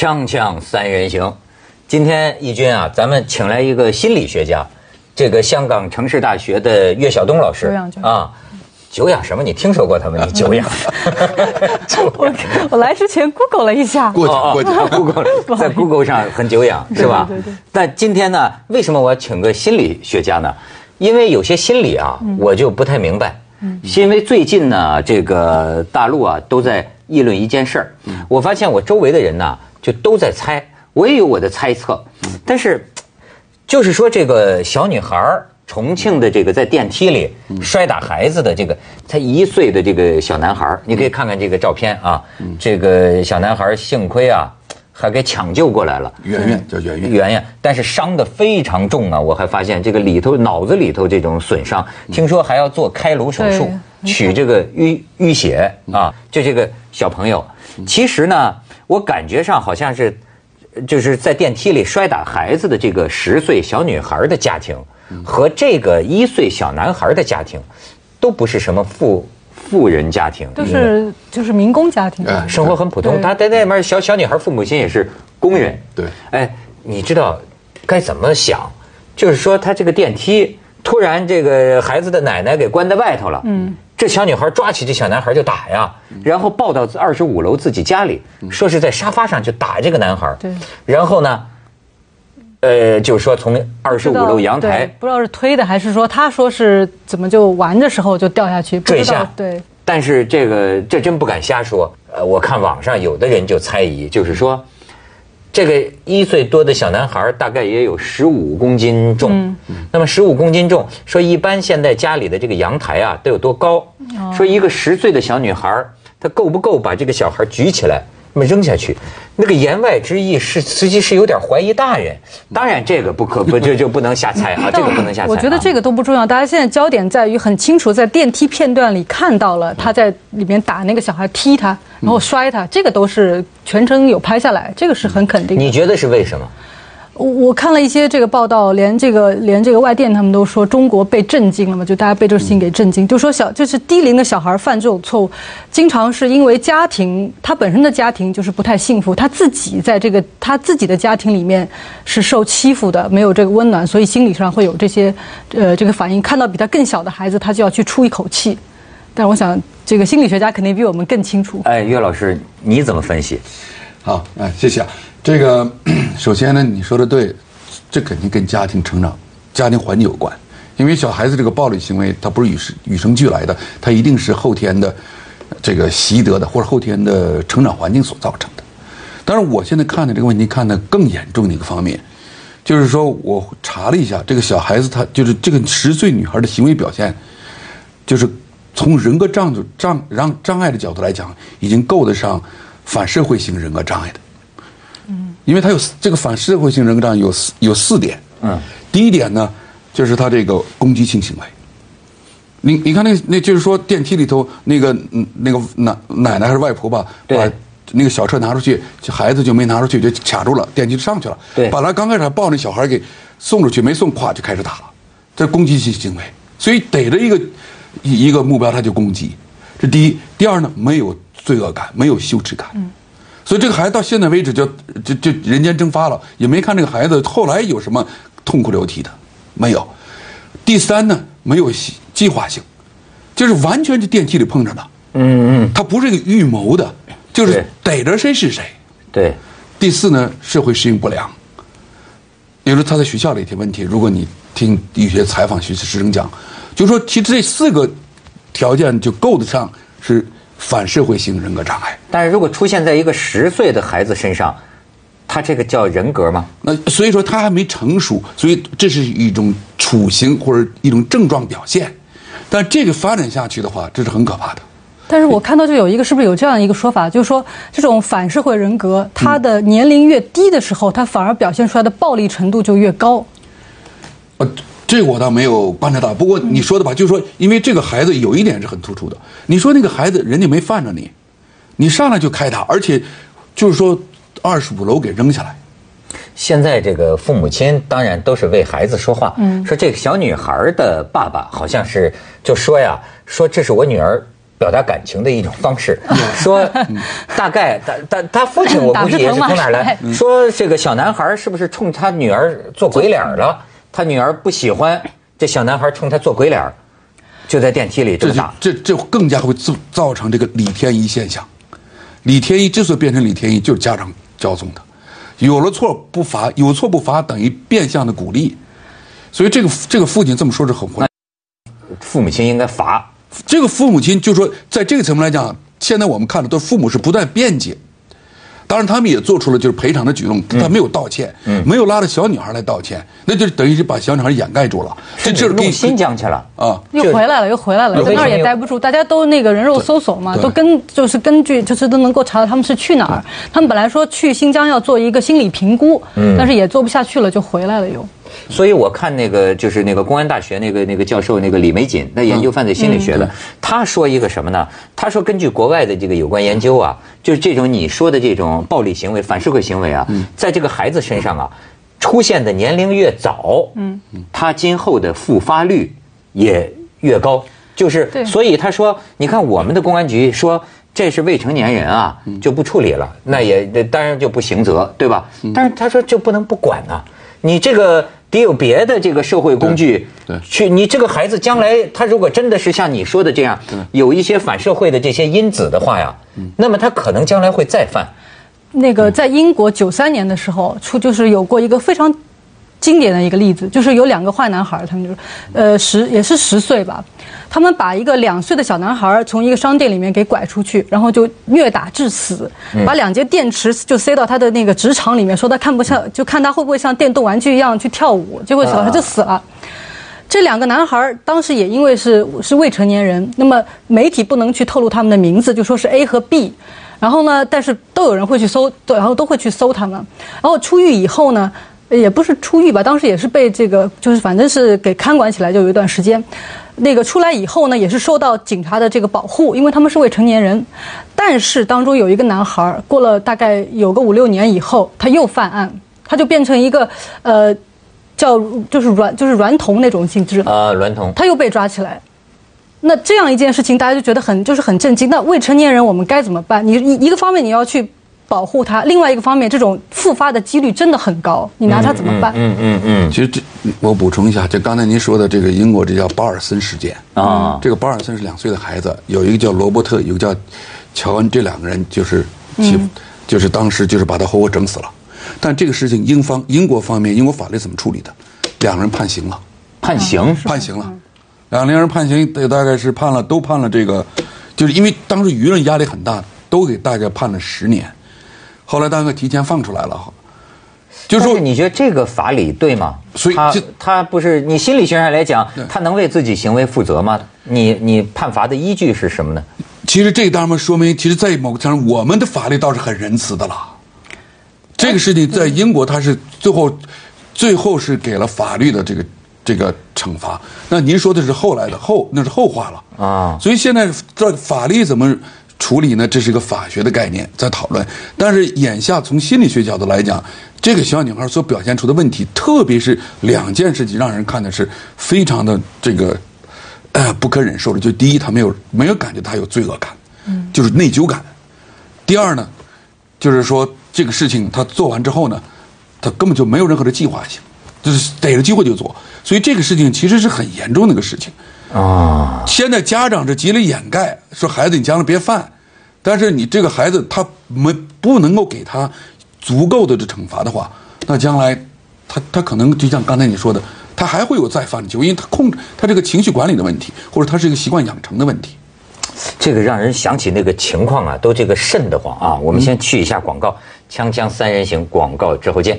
锵锵三人行，今天义军啊，咱们请来一个心理学家，这个香港城市大学的岳晓东老师久仰啊。久仰什么？你听说过他们？你久仰？我我来之前 Google 了一下，过奖过奖。Google 在 Google 上很久仰是吧？对对对但今天呢，为什么我要请个心理学家呢？因为有些心理啊，我就不太明白。是因为最近呢，这个大陆啊都在议论一件事儿，我发现我周围的人呢就都在猜，我也有我的猜测，但是就是说这个小女孩儿，重庆的这个在电梯里摔打孩子的这个才一岁的这个小男孩儿，你可以看看这个照片啊，这个小男孩儿幸亏啊还给抢救过来了。圆圆叫圆圆，圆圆，但是伤得非常重啊！我还发现这个里头脑子里头这种损伤，听说还要做开颅手术，取这个淤淤血啊。就这个小朋友，其实呢，我感觉上好像是，就是在电梯里摔打孩子的这个十岁小女孩的家庭，和这个一岁小男孩的家庭，都不是什么富富人家庭，都是就是民工家庭，哎生活很普通。对他在那边小小女孩父母亲也是工人。对哎，你知道该怎么想？就是说，他这个电梯突然这个孩子的奶奶给关在外头了。嗯。这小女孩抓起这小男孩就打呀，然后抱到二十五楼自己家里，说是在沙发上就打这个男孩。对。然后呢，呃，就是说从二十五楼阳台对不知道是推的还是说他说是怎么就玩的时候就掉下去，坠下，对，但是这个这真不敢瞎说。呃，我看网上有的人就猜疑，就是说，这个一岁多的小男孩大概也有十五公斤重。那么十五公斤重，说一般现在家里的这个阳台啊得有多高？说一个十岁的小女孩，她够不够把这个小孩举起来？那么扔下去，那个言外之意是，实际是有点怀疑大人。当然，这个不可不就就不能瞎猜啊，这个不能瞎猜、啊。我觉得这个都不重要，大家现在焦点在于很清楚，在电梯片段里看到了他在里面打那个小孩，踢他，然后摔他，这个都是全程有拍下来，这个是很肯定的。你觉得是为什么？我我看了一些这个报道，连这个连这个外电他们都说中国被震惊了嘛，就大家被这个事情给震惊，就说小就是低龄的小孩犯这种错误，经常是因为家庭他本身的家庭就是不太幸福，他自己在这个他自己的家庭里面是受欺负的，没有这个温暖，所以心理上会有这些呃这个反应。看到比他更小的孩子，他就要去出一口气。但我想，这个心理学家肯定比我们更清楚。哎，岳老师，你怎么分析？好，哎，谢谢啊。这个 首先呢，你说的对，这肯定跟家庭成长、家庭环境有关。因为小孩子这个暴力行为，它不是与生与生俱来的，它一定是后天的这个习得的，或者后天的成长环境所造成的。但是，我现在看的这个问题看的更严重的一个方面，就是说我查了一下，这个小孩子他就是这个十岁女孩的行为表现，就是从人格障障障障碍的角度来讲，已经够得上反社会型人格障碍的。嗯，因为他有这个反社会性人格障碍有四有四点。嗯，第一点呢，就是他这个攻击性行为。你你看那那就是说电梯里头那个嗯那个奶奶奶还是外婆吧，把那个小车拿出去，孩子就没拿出去，就卡住了，电梯就上去了。对本来刚开始还抱那小孩给送出去，没送，咵就开始打了，这攻击性行为。所以逮着一个一一个目标他就攻击，这第一。第二呢，没有罪恶感，没有羞耻感。嗯。所以这个孩子到现在为止就就就人间蒸发了，也没看这个孩子后来有什么痛哭流涕的，没有。第三呢，没有计计划性，就是完全是电梯里碰着的。嗯嗯，他不是一个预谋的，就是逮着谁是谁。对，第四呢，社会适应不良。比如说他在学校的一些问题，如果你听一些采访学师生讲，就说其实这四个条件就够得上是反社会性人格障碍。但是如果出现在一个十岁的孩子身上，他这个叫人格吗？那所以说他还没成熟，所以这是一种处形或者一种症状表现。但这个发展下去的话，这是很可怕的。但是我看到就有一个，是不是有这样一个说法，就是说这种反社会人格，他的年龄越低的时候，他反而表现出来的暴力程度就越高。呃，这个我倒没有观察到。不过你说的吧，就是说，因为这个孩子有一点是很突出的。你说那个孩子，人家没犯着你，你上来就开他，而且就是说二十五楼给扔下来。现在这个父母亲当然都是为孩子说话，嗯，说这个小女孩的爸爸好像是就说呀，说这是我女儿表达感情的一种方式，说大概他他他父亲我估计也是从哪儿来，说这个小男孩是不是冲他女儿做鬼脸了？他女儿不喜欢这小男孩冲他做鬼脸，就在电梯里这这。这这更加会造造成这个李天一现象。李天一之所以变成李天一，就是家长教纵的，有了错不罚，有错不罚等于变相的鼓励，所以这个这个父亲这么说是很混。父母亲应该罚。这个父母亲就说，在这个层面来讲，现在我们看的都是父母是不断辩解，当然他们也做出了就是赔偿的举动，他没有道歉，没有拉着小女孩来道歉，那就等于是把小女孩掩盖住了，这这是弄新疆去了。啊。又回来了，又回来了，在那儿也待不住，大家都那个人肉搜索嘛，都根就是根据就是都能够查到他们是去哪儿。他们本来说去新疆要做一个心理评估，但是也做不下去了，就回来了又。所以我看那个就是那个公安大学那个那个教授那个李玫瑾，那研究犯罪心理学的，他说一个什么呢？他说根据国外的这个有关研究啊，就是这种你说的这种暴力行为、反社会行为啊，在这个孩子身上啊，出现的年龄越早，嗯，他今后的复发率也越高。就是所以他说，你看我们的公安局说这是未成年人啊，就不处理了，那也当然就不刑责，对吧？但是他说就不能不管呐，你这个。得有别的这个社会工具，去你这个孩子将来他如果真的是像你说的这样，有一些反社会的这些因子的话呀，那么他可能将来会再犯。那个在英国九三年的时候出就是有过一个非常经典的一个例子，就是有两个坏男孩，他们就是呃十也是十岁吧。他们把一个两岁的小男孩从一个商店里面给拐出去，然后就虐打致死，把两节电池就塞到他的那个直肠里面，说他看不像，就看他会不会像电动玩具一样去跳舞，结果小孩就死了。这两个男孩当时也因为是是未成年人，那么媒体不能去透露他们的名字，就说是 A 和 B，然后呢，但是都有人会去搜，然后都会去搜他们，然后出狱以后呢，也不是出狱吧，当时也是被这个就是反正是给看管起来，就有一段时间。那个出来以后呢，也是受到警察的这个保护，因为他们是未成年人。但是当中有一个男孩，过了大概有个五六年以后，他又犯案，他就变成一个呃，叫就是软就是软童那种性质啊，软童，他又被抓起来。那这样一件事情，大家就觉得很就是很震惊。那未成年人我们该怎么办？你一一个方面你要去。保护他。另外一个方面，这种复发的几率真的很高，你拿他怎么办？嗯嗯嗯。其实这我补充一下，就刚才您说的这个英国这叫保尔森事件啊。这个保尔森是两岁的孩子，有一个叫罗伯特，有个叫乔恩，这两个人就是欺负，就是当时就是把他活活整死了。但这个事情，英方英国方面，英国法律怎么处理的？两个人判刑了，判刑，判刑了，两个人判刑，大大概是判了，都判了这个，就是因为当时舆论压力很大，都给大概判了十年。后来大概提前放出来了哈，就是说你觉得这个法理对吗？所以他他不是你心理学上来讲，他能为自己行为负责吗？你你判罚的依据是什么呢？其实这当然说明，其实，在某个层面，我们的法律倒是很仁慈的了。这个事情在英国，他是最后最后是给了法律的这个这个惩罚。那您说的是后来的后，那是后话了啊。所以现在这法律怎么？处理呢，这是一个法学的概念在讨论。但是眼下从心理学角度来讲，这个小女孩所表现出的问题，特别是两件事情，让人看的是非常的这个呃不可忍受的。就第一，她没有没有感觉她有罪恶感，嗯，就是内疚感。第二呢，就是说这个事情她做完之后呢，她根本就没有任何的计划性，就是逮着机会就做。所以这个事情其实是很严重的一个事情。啊！现在家长是极力掩盖，说孩子你将来别犯，但是你这个孩子他没不能够给他足够的这惩罚的话，那将来他他可能就像刚才你说的，他还会有再犯的机会，因为他控制他这个情绪管理的问题，或者他是一个习惯养成的问题。这个让人想起那个情况啊，都这个瘆得慌啊！我们先去一下广告，锵锵三人行广告之后见。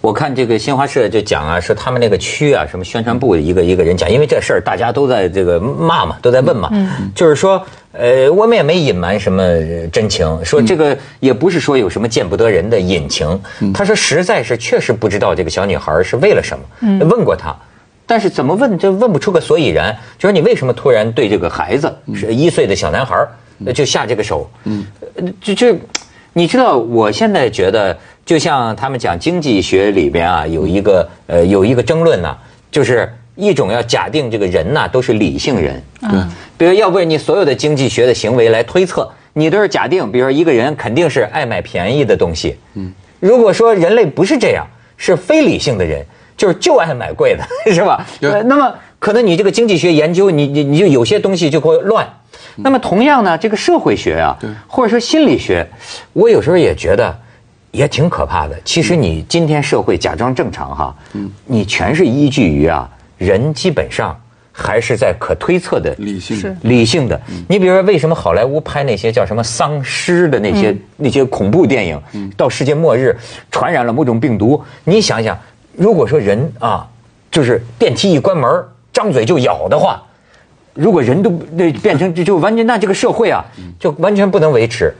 我看这个新华社就讲啊，说他们那个区啊，什么宣传部的一个一个人讲，因为这事儿大家都在这个骂嘛，都在问嘛，就是说，呃，我们也没隐瞒什么真情，说这个也不是说有什么见不得人的隐情。他说实在是确实不知道这个小女孩是为了什么，问过他，但是怎么问就问不出个所以然，就说你为什么突然对这个孩子是一岁的小男孩就下这个手？嗯，就就你知道，我现在觉得。就像他们讲经济学里边啊，有一个呃有一个争论呢，就是一种要假定这个人呐都是理性人，嗯，比如要不然你所有的经济学的行为来推测，你都是假定，比如说一个人肯定是爱买便宜的东西。嗯，如果说人类不是这样，是非理性的人，就是就爱买贵的，是吧？对呃那么可能你这个经济学研究，你你你就有些东西就会乱。那么同样呢，这个社会学啊，或者说心理学，我有时候也觉得也挺可怕的。其实你今天社会假装正常哈，你全是依据于啊，人基本上还是在可推测的理性是理性的。你比如说，为什么好莱坞拍那些叫什么丧尸的那些、那些恐怖电影，到世界末日传染了某种病毒？你想想，如果说人啊，就是电梯一关门，张嘴就咬的话，如果人都那变成就就完全那这个社会啊，就完全不能维持。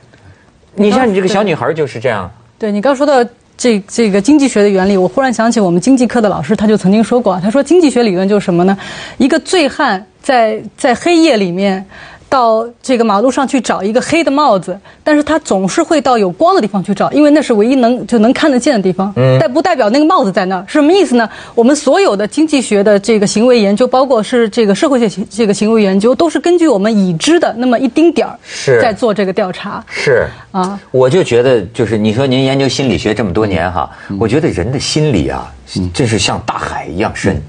你像你这个小女孩就是这样，对你刚说到这这个经济学的原理，我忽然想起我们经济课的老师，他就曾经说过，他说经济学理论就是什么呢？一个醉汉在在黑夜里面。到这个马路上去找一个黑的帽子，但是他总是会到有光的地方去找，因为那是唯一能就能看得见的地方。嗯，但不代表那个帽子在那儿，是什么意思呢？我们所有的经济学的这个行为研究，包括是这个社会学这个行为研究，都是根据我们已知的那么一丁点儿是。在做这个调查。是。啊，我就觉得，就是你说您研究心理学这么多年哈，我觉得人的心理啊，真是像大海一样深，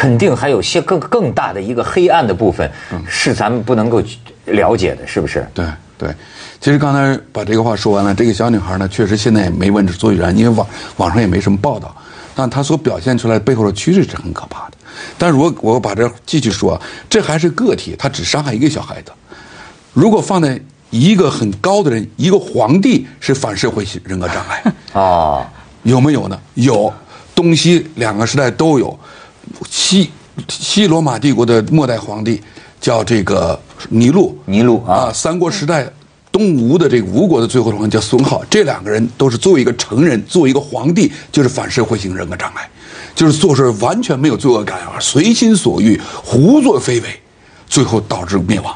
肯定还有些更更大的一个黑暗的部分，是咱们不能够了解的，是不是？对对，其实刚才把这个话说完了，这个小女孩呢，确实现在也没问出所以然，因为网网上也没什么报道，但她所表现出来背后的趋势是很可怕的。但如果我把这继续说，这还是个体，他只伤害一个小孩子。如果放在一个很高的人，一个皇帝是反社会人格障碍，啊，有没有呢？有，东西两个时代都有。西西罗马帝国的末代皇帝叫这个尼禄，尼禄啊啊，三国时代东吴的这个吴国的最后皇帝叫孙皓，这两个人都是作为一个成人，作为一个皇帝，就是反社会型人格障碍，就是做事完全没有罪恶感啊，随心所欲，胡作非为，最后导致灭亡。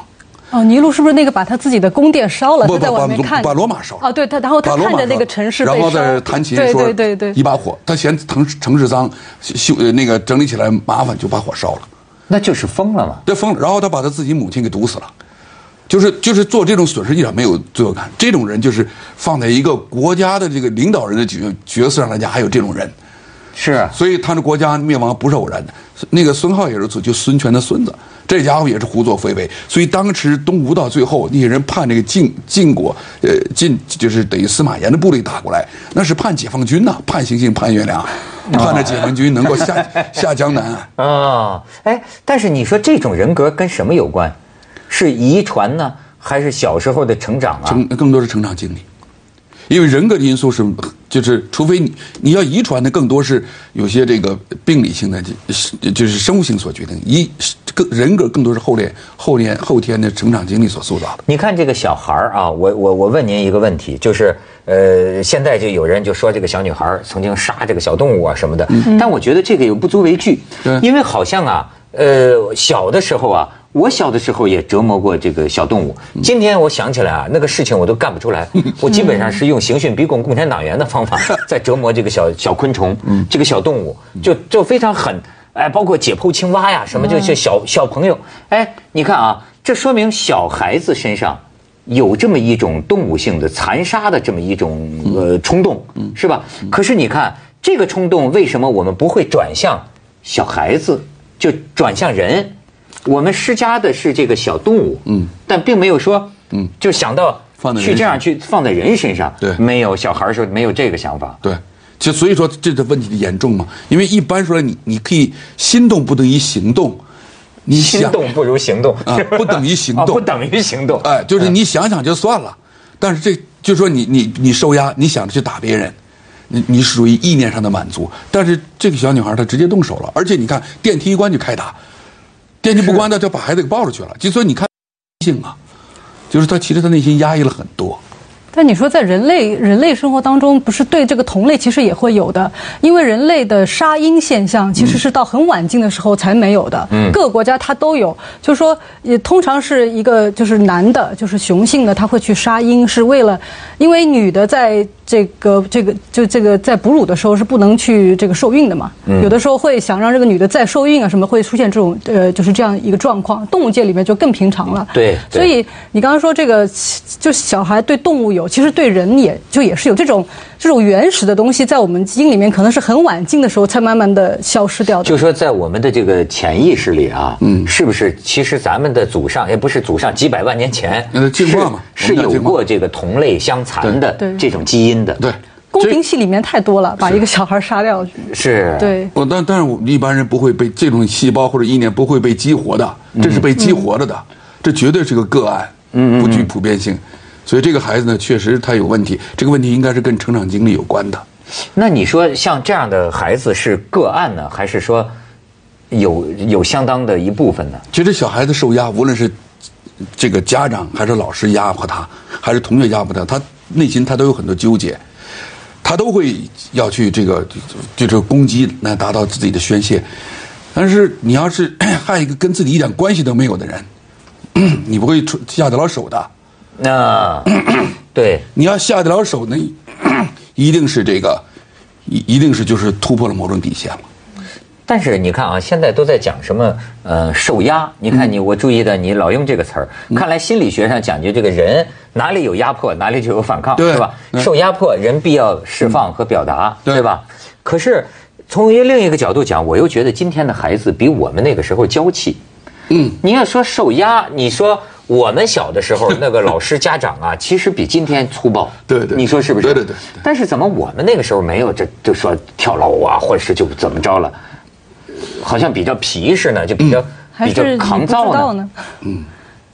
哦，尼禄是不是那个把他自己的宫殿烧了？不他在不把罗外面看把罗马烧了哦，对他，然后他罗马烧看着那个城市被然后烧再弹琴对说对对对一把火，他嫌城城市脏，修呃那个整理起来麻烦，就把火烧了。那就是疯了嘛。这疯了，然后他把他自己母亲给毒死了，就是就是做这种损失一点没有罪恶感。这种人就是放在一个国家的这个领导人的角角色上来讲，还有这种人，是啊所以他的国家灭亡不是偶然的。那个孙浩也如此，就孙权的孙子，这家伙也是胡作非为。所以当时东吴到最后，那些人判这个晋晋国，呃，晋就是等于司马炎的部队打过来，那是判解放军呐、判星星判月亮，盼着解放军能够下 下江南。啊，哎，但是你说这种人格跟什么有关？是遗传呢，还是小时候的成长啊？成更多是成长经历，因为人格的因素是就是，除非你你要遗传的更多是有些这个病理性的，就是就是生物性所决定，一更人格更多是后天后天后天的成长经历所塑造的。你看这个小孩儿啊，我我我问您一个问题，就是呃，现在就有人就说这个小女孩曾经杀这个小动物啊什么的，但我觉得这个也不足为惧，因为好像啊，呃，小的时候啊。我小的时候也折磨过这个小动物。今天我想起来啊，那个事情我都干不出来。我基本上是用刑讯逼供共产党员的方法 在折磨这个小小昆虫，这个小动物，就就非常狠。哎，包括解剖青蛙呀，什么就是小小朋友。哎，你看啊，这说明小孩子身上有这么一种动物性的残杀的这么一种呃冲动，是吧？可是你看这个冲动，为什么我们不会转向小孩子，就转向人？我们施加的是这个小动物，嗯，但并没有说，嗯，就想到去这样去放在人身上，对没有小孩时候没有这个想法，对，就所以说这个问题的严重嘛，因为一般说你你可以心动不等于行动，你想心动不如行动。啊不等于行啊 动。不等于行动，哎，就是你想想就算了，但是这就说你你你受压，你想着去打别人，你你属于意念上的满足，但是这个小女孩她直接动手了，而且你看电梯一关就开打，电梯不关的就把孩子给抱出去了，就说你看性啊，就是他其实他内心压抑了很多，但你说在人类人类生活当中，不是对这个同类其实也会有的，因为人类的杀婴现象其实是到很晚近的时候才没有的。嗯，各个国家它都有，就是说也通常是一个就是男的，就是雄性的，他会去杀婴，是为了因为女的在。这个这个就这个在哺乳的时候是不能去这个受孕的嘛？嗯有的时候会想让这个女的再受孕啊，什么会出现这种呃，就是这样一个状况。动物界里面就更平常了。对。所以你刚刚说这个，就小孩对动物有，其实对人也就也是有这种这种原始的东西，在我们基因里面可能是很晚近的时候才慢慢的消失掉的。就说在我们的这个潜意识里啊，嗯，是不是其实咱们的祖上也不是祖上几百万年前进化嘛，是有过这个同类相残的这种基因的。对。宫廷戏里面太多了，把一个小孩杀掉。是，对。我但但是一般人不会被这种细胞或者意念不会被激活的，这是被激活了的，这绝对是个个案，嗯不具普遍性。所以这个孩子呢，确实他有问题，这个问题应该是跟成长经历有关的。那你说像这样的孩子是个案呢，还是说有有相当的一部分呢？其实小孩子受压，无论是这个家长还是老师压迫他，还是同学压迫他，他内心他都有很多纠结。他都会要去这个，就这个攻击来达到自己的宣泄，但是你要是 害一个跟自己一点关系都没有的人，你不会下得了手的。那 对，你要下得了手，那 一定是这个，一一定是就是突破了某种底线了。但是你看啊，现在都在讲什么呃受压？你看你我注意到，你老用这个词儿，看来心理学上讲究这个人哪里有压迫，哪里就有反抗，是吧？受压迫，人必要释放和表达，对吧？可是从另一个角度讲，我又觉得今天的孩子比我们那个时候娇气。嗯，你要说受压，你说我们小的时候 那个老师家长啊，其实比今天粗暴。对对，你说是不是？对对对。但是怎么我们那个时候没有这就说跳楼啊，或者是就怎么着了？好像比较皮实呢，就比较比较抗造呢。嗯，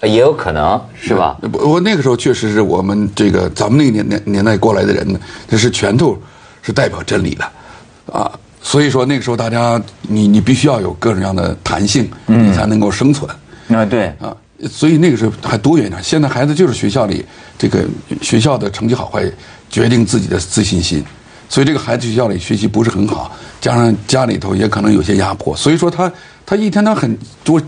也有可能是吧？我那个时候确实是我们这个咱们那个年年年代过来的人呢，这是拳头是代表真理的啊。所以说那个时候大家你你必须要有各种各样的弹性，你才能够生存。啊，对啊，所以那个时候还多元点。现在孩子就是学校里这个学校的成绩好坏决定自己的自信心。所以这个孩子学校里学习不是很好，加上家里头也可能有些压迫，所以说他他一天他很多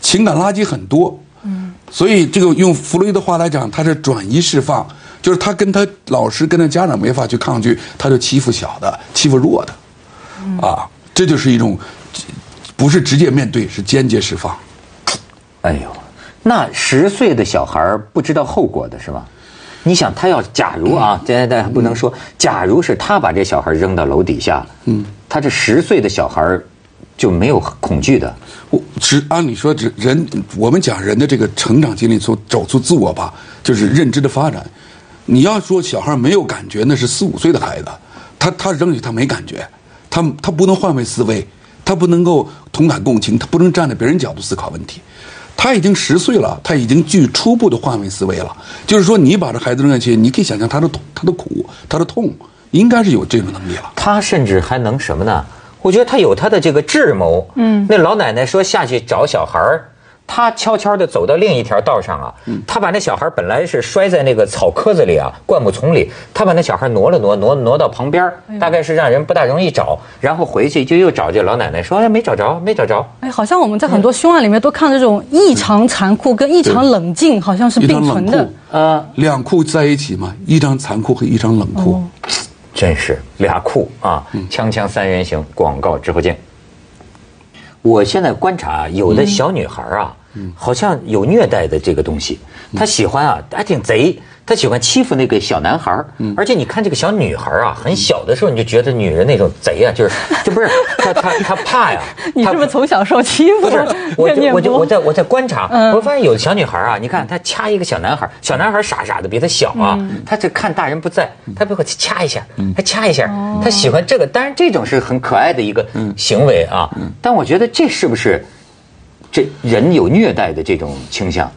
情感垃圾很多，嗯，所以这个用弗洛伊的话来讲，他是转移释放，就是他跟他老师跟他家长没法去抗拒，他就欺负小的，欺负弱的，啊，这就是一种不是直接面对，是间接释放。哎呦，那十岁的小孩不知道后果的是吧？你想，他要假如啊，现在大家不能说，假如是他把这小孩扔到楼底下，嗯，他这十岁的小孩就没有恐惧的。我只按理说，只人我们讲人的这个成长经历，从走出自我吧，就是认知的发展。你要说小孩没有感觉，那是四五岁的孩子，他他扔下他没感觉，他他不能换位思维，他不能够同感共情，他不能站在别人角度思考问题。他已经十岁了，他已经具初步的换位思维了。就是说，你把这孩子扔下去，你可以想象他的他的苦，他的痛，应该是有这种能力了。他甚至还能什么呢？我觉得他有他的这个智谋。嗯，那老奶奶说下去找小孩儿。他悄悄地走到另一条道上啊，他把那小孩本来是摔在那个草棵子里啊，灌木丛里，他把那小孩挪了挪，挪挪到旁边，大概是让人不大容易找，然后回去就又找这老奶奶，说哎没找着，没找着。哎，好像我们在很多凶案里面都看到这种异常残酷跟异常冷静，好像是并存的。啊，两酷在一起嘛，一张残酷和一张冷酷，真是俩酷啊！锵锵三人行，广告之后见。我现在观察，有的小女孩啊，好像有虐待的这个东西，他喜欢啊，还挺贼。他喜欢欺负那个小男孩儿，而且你看这个小女孩啊，很小的时候你就觉得女人那种贼啊，就是就不是她她她怕呀。你是不是从小受欺负？不是，我就我就我在我在观察，我发现有的小女孩啊，你看她掐一个小男孩，小男孩傻傻的比她小啊，她这看大人不在，她不会掐一下，她掐一下，她喜欢这个。当然这种是很可爱的一个行为啊，但我觉得这是不是这人有虐待的这种倾向？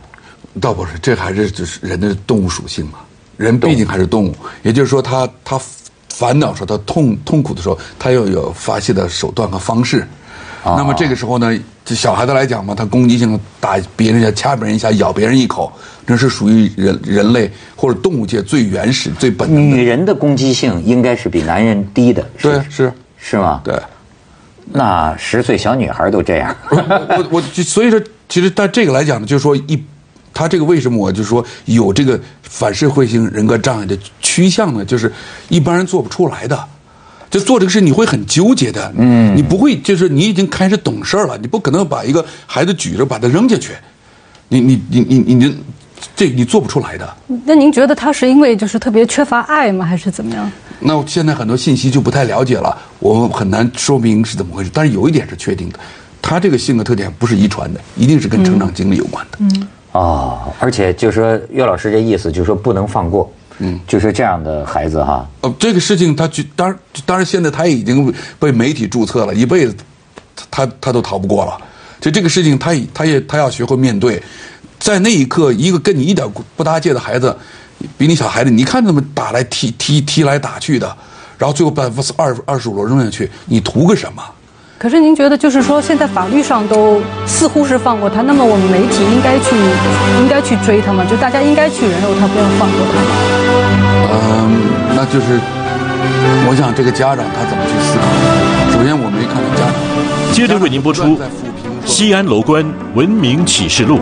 倒不是，这还是就是人的动物属性嘛。人毕竟还是动物，也就是说，他他烦恼时候，他痛痛苦的时候，他要有发泄的手段和方式。那么这个时候呢，就小孩子来讲嘛，他攻击性打别人一下、掐别人一下、咬别人一口，那是属于人人类或者动物界最原始、最本能的。女人的攻击性应该是比男人低的，是对，是，是吗？对。那十岁小女孩都这样，我我所以说，其实但这个来讲呢，就是说一，他这个为什么我就说有这个反社会性人格障碍的趋向呢？就是一般人做不出来的，就做这个事你会很纠结的，嗯，你不会就是你已经开始懂事了，你不可能把一个孩子举着把他扔下去，你你你你你你这你做不出来的。那您觉得他是因为就是特别缺乏爱吗，还是怎么样？那现在很多信息就不太了解了，我们很难说明是怎么回事。但是有一点是确定的，他这个性格特点不是遗传的，一定是跟成长经历有关的。嗯，哦，而且就是说岳老师这意思，就是说不能放过。嗯，就是这样的孩子哈。呃，这个事情他就当然当然现在他已经被媒体注册了一辈子，他他都逃不过了。就这个事情，他他也他要学会面对，在那一刻，一个跟你一点不搭界的孩子。比你小孩子，你看他们打来踢踢踢来打去的，然后最后把二二十五楼扔下去，你图个什么？可是您觉得，就是说现在法律上都似乎是放过他，那么我们媒体应该去应该去追他吗？就大家应该去人肉他，不要放过他吗？嗯，那就是我想这个家长他怎么去思考？首先我没看到家长。接着为您播出《西安楼观文明启示录》。